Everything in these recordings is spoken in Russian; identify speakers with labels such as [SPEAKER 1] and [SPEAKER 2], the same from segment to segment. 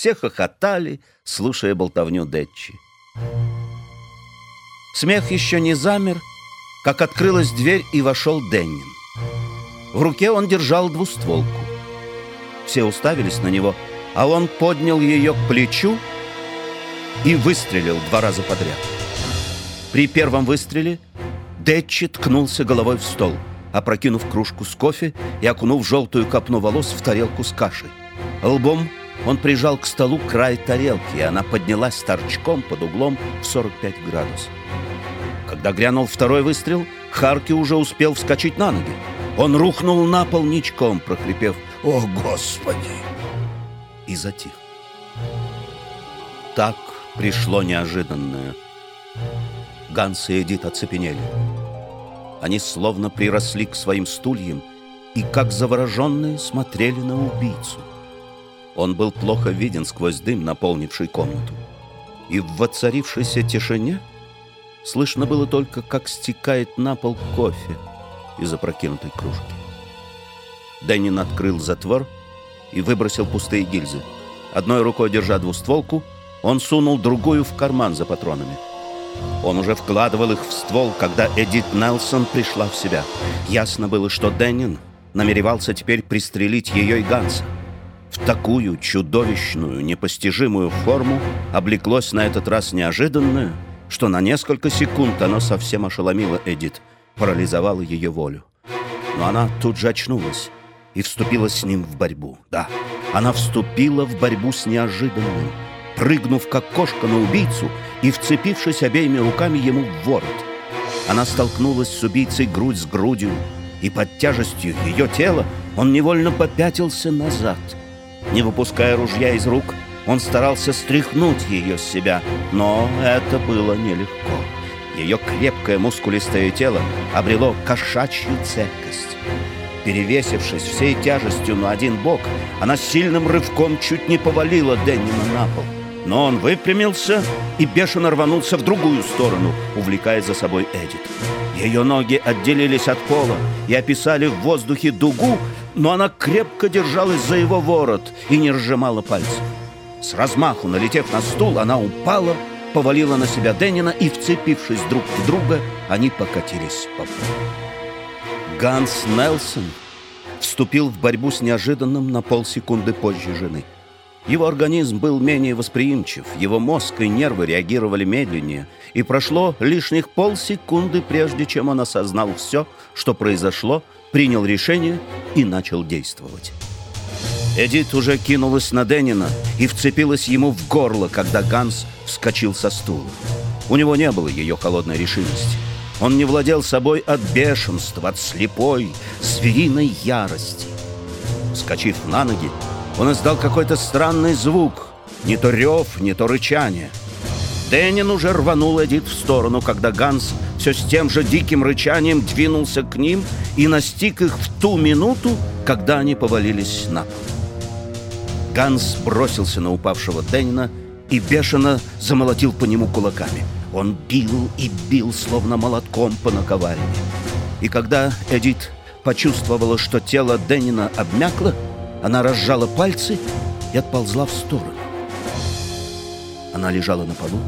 [SPEAKER 1] Все хохотали, слушая болтовню Детчи. Смех еще не замер, как открылась дверь и вошел Деннин. В руке он держал двустволку. Все уставились на него, а он поднял ее к плечу и выстрелил два раза подряд. При первом выстреле Детчи ткнулся головой в стол, опрокинув кружку с кофе и окунув желтую копну волос в тарелку с кашей. Лбом он прижал к столу край тарелки, и она поднялась торчком под углом в 45 градусов. Когда грянул второй выстрел, Харки уже успел вскочить на ноги. Он рухнул на пол ничком, прохрипев «О, Господи!» и затих. Так пришло неожиданное. Ганс и Эдит оцепенели. Они словно приросли к своим стульям и, как завороженные, смотрели на убийцу. Он был плохо виден сквозь дым, наполнивший комнату. И в воцарившейся тишине слышно было только, как стекает на пол кофе из опрокинутой кружки. Дэннин открыл затвор и выбросил пустые гильзы. Одной рукой держа двустволку, он сунул другую в карман за патронами. Он уже вкладывал их в ствол, когда Эдит Нелсон пришла в себя. Ясно было, что Дэннин намеревался теперь пристрелить ее и Ганса. Такую чудовищную, непостижимую форму облеклось на этот раз неожиданное, что на несколько секунд оно совсем ошеломило Эдит, парализовало ее волю. Но она тут же очнулась и вступила с ним в борьбу. Да, она вступила в борьбу с неожиданным, прыгнув как кошка на убийцу и вцепившись обеими руками ему в ворот. Она столкнулась с убийцей грудь с грудью, и под тяжестью ее тела он невольно попятился назад — не выпуская ружья из рук, он старался стряхнуть ее с себя, но это было нелегко. Ее крепкое мускулистое тело обрело кошачью цепкость. Перевесившись всей тяжестью на один бок, она сильным рывком чуть не повалила Деннина на пол. Но он выпрямился и бешено рванулся в другую сторону, увлекая за собой Эдит. Ее ноги отделились от пола и описали в воздухе дугу, но она крепко держалась за его ворот и не разжимала пальцев. С размаху, налетев на стул, она упала, повалила на себя Деннина и, вцепившись друг в друга, они покатились по полу. Ганс Нелсон вступил в борьбу с неожиданным на полсекунды позже жены. Его организм был менее восприимчив, его мозг и нервы реагировали медленнее, и прошло лишних полсекунды, прежде чем он осознал все, что произошло, принял решение и начал действовать. Эдит уже кинулась на Деннина и вцепилась ему в горло, когда Ганс вскочил со стула. У него не было ее холодной решимости. Он не владел собой от бешенства, от слепой, звериной ярости. Вскочив на ноги, он издал какой-то странный звук, не то рев, не то рычание. Деннин уже рванул Эдит в сторону, когда Ганс все с тем же диким рычанием двинулся к ним и настиг их в ту минуту, когда они повалились на пол. Ганс бросился на упавшего Деннина и бешено замолотил по нему кулаками. Он бил и бил, словно молотком по наковальне. И когда Эдит почувствовала, что тело Деннина обмякло, она разжала пальцы и отползла в сторону. Она лежала на полу,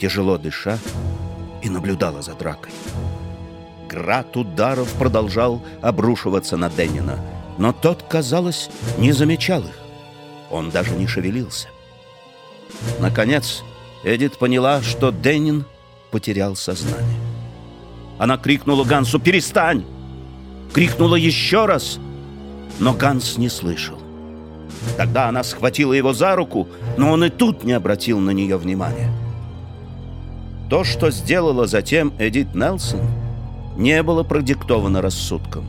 [SPEAKER 1] тяжело дыша, и наблюдала за дракой. Град ударов продолжал обрушиваться на Деннина, но тот, казалось, не замечал их. Он даже не шевелился. Наконец, Эдит поняла, что Деннин потерял сознание. Она крикнула Гансу «Перестань!» Крикнула еще раз, но Ганс не слышал. Тогда она схватила его за руку, но он и тут не обратил на нее внимания. То, что сделала затем Эдит Нелсон, не было продиктовано рассудком.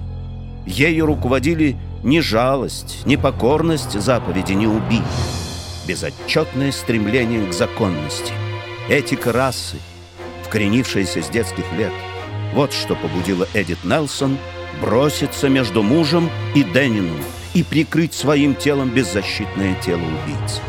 [SPEAKER 1] Ею руководили не жалость, не покорность заповеди, не убий, безотчетное стремление к законности, этика расы, вкоренившаяся с детских лет. Вот что побудило Эдит Нелсон броситься между мужем и Деннином и прикрыть своим телом беззащитное тело убийцы.